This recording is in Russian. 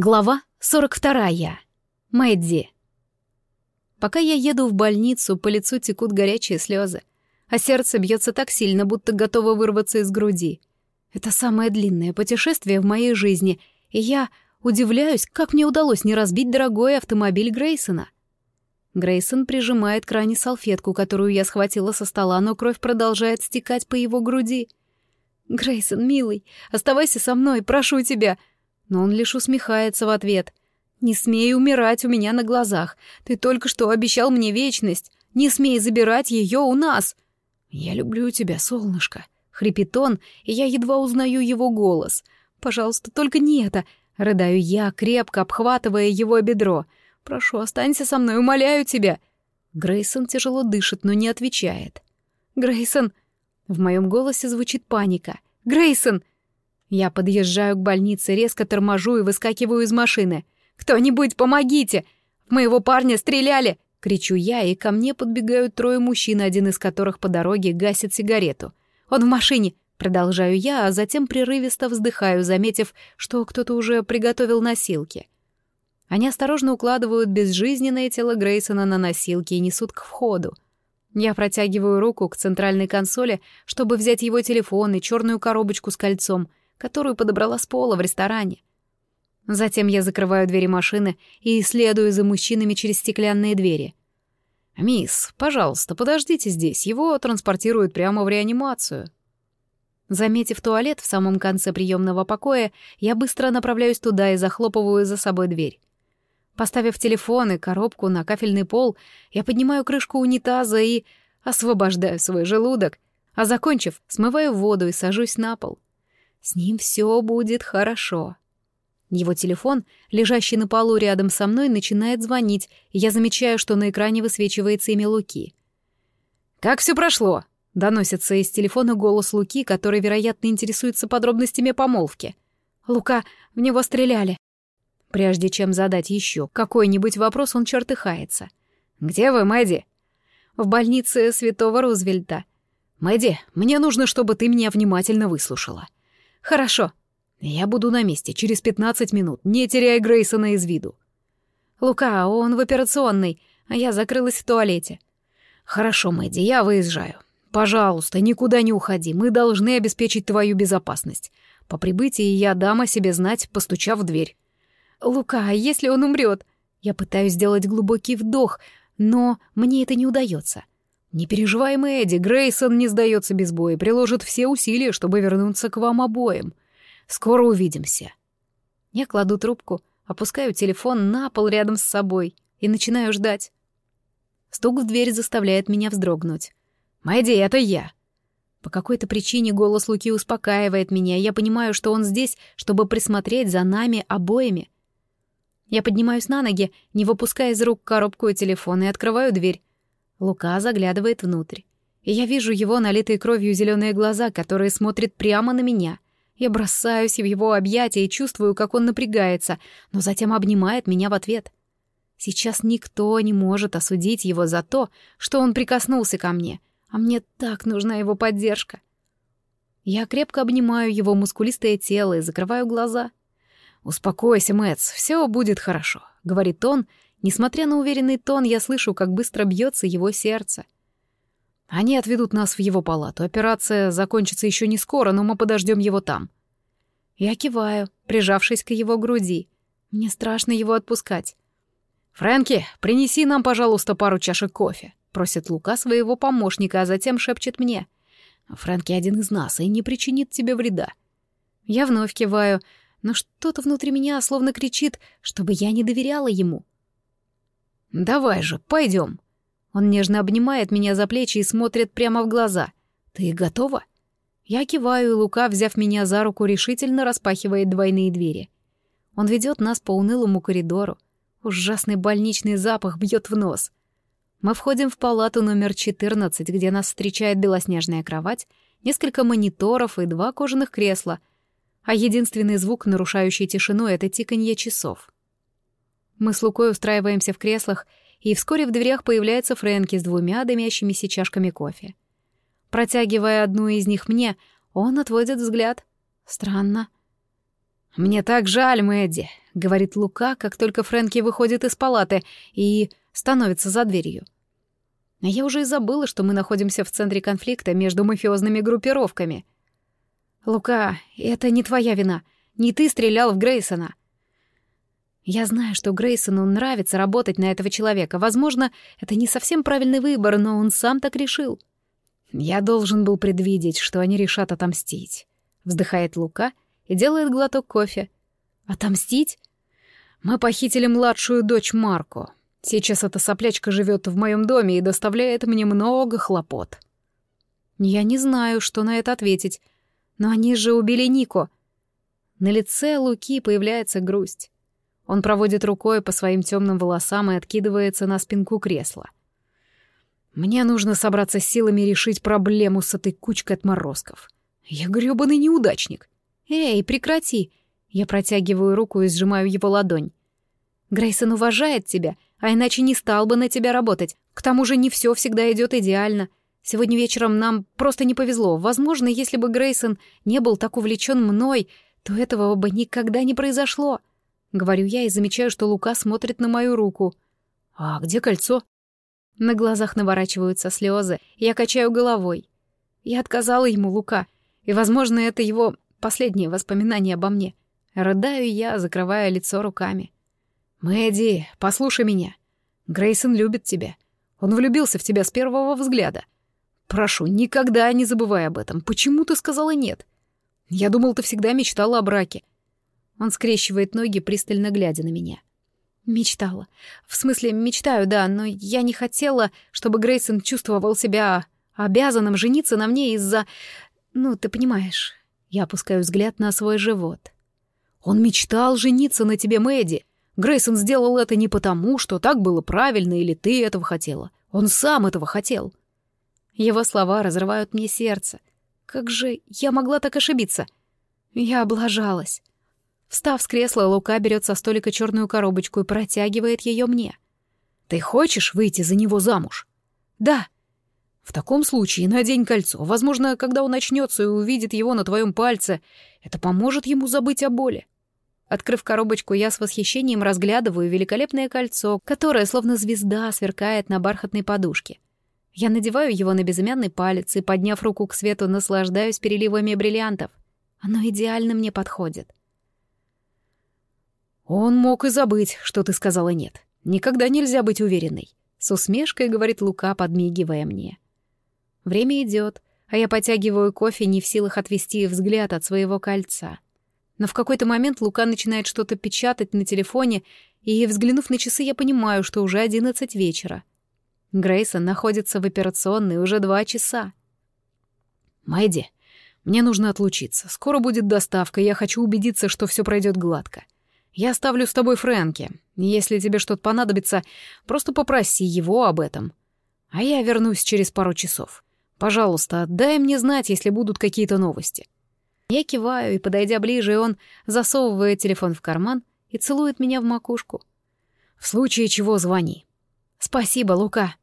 Глава 42. Мэдди. Пока я еду в больницу, по лицу текут горячие слезы, а сердце бьется так сильно, будто готово вырваться из груди. Это самое длинное путешествие в моей жизни, и я удивляюсь, как мне удалось не разбить дорогой автомобиль Грейсона. Грейсон прижимает к ране салфетку, которую я схватила со стола, но кровь продолжает стекать по его груди. «Грейсон, милый, оставайся со мной, прошу тебя!» Но он лишь усмехается в ответ. «Не смей умирать у меня на глазах. Ты только что обещал мне вечность. Не смей забирать ее у нас!» «Я люблю тебя, солнышко», — хрипит он, и я едва узнаю его голос. «Пожалуйста, только не это!» — рыдаю я, крепко обхватывая его бедро. «Прошу, останься со мной, умоляю тебя!» Грейсон тяжело дышит, но не отвечает. «Грейсон!» В моем голосе звучит паника. «Грейсон!» Я подъезжаю к больнице, резко торможу и выскакиваю из машины. «Кто-нибудь, помогите! Моего парня стреляли!» — кричу я, и ко мне подбегают трое мужчин, один из которых по дороге гасит сигарету. «Он в машине!» — продолжаю я, а затем прерывисто вздыхаю, заметив, что кто-то уже приготовил носилки. Они осторожно укладывают безжизненное тело Грейсона на носилки и несут к входу. Я протягиваю руку к центральной консоли, чтобы взять его телефон и черную коробочку с кольцом, которую подобрала с пола в ресторане. Затем я закрываю двери машины и следую за мужчинами через стеклянные двери. «Мисс, пожалуйста, подождите здесь, его транспортируют прямо в реанимацию». Заметив туалет в самом конце приемного покоя, я быстро направляюсь туда и захлопываю за собой дверь. Поставив телефон и коробку на кафельный пол, я поднимаю крышку унитаза и освобождаю свой желудок, а закончив, смываю воду и сажусь на пол. С ним все будет хорошо. Его телефон, лежащий на полу рядом со мной, начинает звонить, и я замечаю, что на экране высвечивается имя Луки. «Как все прошло?» — доносится из телефона голос Луки, который, вероятно, интересуется подробностями помолвки. «Лука, в него стреляли». Прежде чем задать еще какой-нибудь вопрос, он чертыхается. «Где вы, Мэдди?» «В больнице Святого Рузвельта». «Мэдди, мне нужно, чтобы ты меня внимательно выслушала. «Хорошо. Я буду на месте через 15 минут, не теряя Грейсона из виду». «Лука, он в операционной, а я закрылась в туалете». «Хорошо, Мэдди, я выезжаю. Пожалуйста, никуда не уходи, мы должны обеспечить твою безопасность. По прибытии я дам о себе знать, постучав в дверь». «Лука, а если он умрет?» Я пытаюсь сделать глубокий вдох, но мне это не удается. «Не переживай, Эдди, Грейсон не сдается без боя, приложит все усилия, чтобы вернуться к вам обоим. Скоро увидимся». Я кладу трубку, опускаю телефон на пол рядом с собой и начинаю ждать. Стук в дверь заставляет меня вздрогнуть. «Мэдди, это я!» По какой-то причине голос Луки успокаивает меня, я понимаю, что он здесь, чтобы присмотреть за нами обоими. Я поднимаюсь на ноги, не выпуская из рук коробку и телефон, и открываю дверь. Лука заглядывает внутрь. И я вижу его налитые кровью зеленые глаза, которые смотрят прямо на меня. Я бросаюсь в его объятия и чувствую, как он напрягается, но затем обнимает меня в ответ. Сейчас никто не может осудить его за то, что он прикоснулся ко мне, а мне так нужна его поддержка. Я крепко обнимаю его мускулистое тело и закрываю глаза. «Успокойся, Мэтс, все будет хорошо», — говорит он, Несмотря на уверенный тон, я слышу, как быстро бьется его сердце. Они отведут нас в его палату. Операция закончится еще не скоро, но мы подождем его там. Я киваю, прижавшись к его груди. Мне страшно его отпускать. «Фрэнки, принеси нам, пожалуйста, пару чашек кофе», — просит Лука своего помощника, а затем шепчет мне. «Фрэнки один из нас и не причинит тебе вреда». Я вновь киваю, но что-то внутри меня словно кричит, чтобы я не доверяла ему. «Давай же, пойдем. Он нежно обнимает меня за плечи и смотрит прямо в глаза. «Ты готова?» Я киваю, и Лука, взяв меня за руку, решительно распахивает двойные двери. Он ведет нас по унылому коридору. Ужасный больничный запах бьет в нос. Мы входим в палату номер 14, где нас встречает белоснежная кровать, несколько мониторов и два кожаных кресла, а единственный звук, нарушающий тишину, — это тиканье часов. Мы с Лукой устраиваемся в креслах, и вскоре в дверях появляется Фрэнки с двумя дымящимися чашками кофе. Протягивая одну из них мне, он отводит взгляд. Странно. «Мне так жаль, Мэдди», — говорит Лука, как только Фрэнки выходит из палаты и становится за дверью. А я уже и забыла, что мы находимся в центре конфликта между мафиозными группировками. «Лука, это не твоя вина. Не ты стрелял в Грейсона». Я знаю, что Грейсону нравится работать на этого человека. Возможно, это не совсем правильный выбор, но он сам так решил. Я должен был предвидеть, что они решат отомстить. Вздыхает Лука и делает глоток кофе. Отомстить? Мы похитили младшую дочь Марко. Сейчас эта соплячка живет в моем доме и доставляет мне много хлопот. Я не знаю, что на это ответить. Но они же убили Нико. На лице Луки появляется грусть. Он проводит рукой по своим темным волосам и откидывается на спинку кресла. Мне нужно собраться силами решить проблему с этой кучкой отморозков. Я грёбаный неудачник. Эй, прекрати! Я протягиваю руку и сжимаю его ладонь. Грейсон уважает тебя, а иначе не стал бы на тебя работать. К тому же не все всегда идет идеально. Сегодня вечером нам просто не повезло. Возможно, если бы Грейсон не был так увлечен мной, то этого бы никогда не произошло. Говорю я и замечаю, что Лука смотрит на мою руку. «А где кольцо?» На глазах наворачиваются слезы, я качаю головой. Я отказала ему Лука, и, возможно, это его последнее воспоминание обо мне. Рыдаю я, закрывая лицо руками. «Мэдди, послушай меня. Грейсон любит тебя. Он влюбился в тебя с первого взгляда. Прошу, никогда не забывай об этом. Почему ты сказала нет? Я думал, ты всегда мечтала о браке. Он скрещивает ноги, пристально глядя на меня. Мечтала. В смысле, мечтаю, да, но я не хотела, чтобы Грейсон чувствовал себя обязанным жениться на мне из-за... Ну, ты понимаешь. Я опускаю взгляд на свой живот. Он мечтал жениться на тебе, Мэдди. Грейсон сделал это не потому, что так было правильно или ты этого хотела. Он сам этого хотел. Его слова разрывают мне сердце. Как же я могла так ошибиться? Я облажалась. Встав с кресла, Лука берет со столика черную коробочку и протягивает ее мне. «Ты хочешь выйти за него замуж?» «Да». «В таком случае надень кольцо. Возможно, когда он начнется и увидит его на твоем пальце, это поможет ему забыть о боли». Открыв коробочку, я с восхищением разглядываю великолепное кольцо, которое, словно звезда, сверкает на бархатной подушке. Я надеваю его на безымянный палец и, подняв руку к свету, наслаждаюсь переливами бриллиантов. Оно идеально мне подходит. «Он мог и забыть, что ты сказала нет. Никогда нельзя быть уверенной», — с усмешкой говорит Лука, подмигивая мне. Время идет, а я потягиваю кофе, не в силах отвести взгляд от своего кольца. Но в какой-то момент Лука начинает что-то печатать на телефоне, и, взглянув на часы, я понимаю, что уже одиннадцать вечера. Грейсон находится в операционной уже два часа. «Майди, мне нужно отлучиться. Скоро будет доставка, я хочу убедиться, что все пройдет гладко. Я оставлю с тобой Фрэнки. Если тебе что-то понадобится, просто попроси его об этом. А я вернусь через пару часов. Пожалуйста, дай мне знать, если будут какие-то новости». Я киваю, и, подойдя ближе, он засовывает телефон в карман и целует меня в макушку. «В случае чего звони». «Спасибо, Лука»,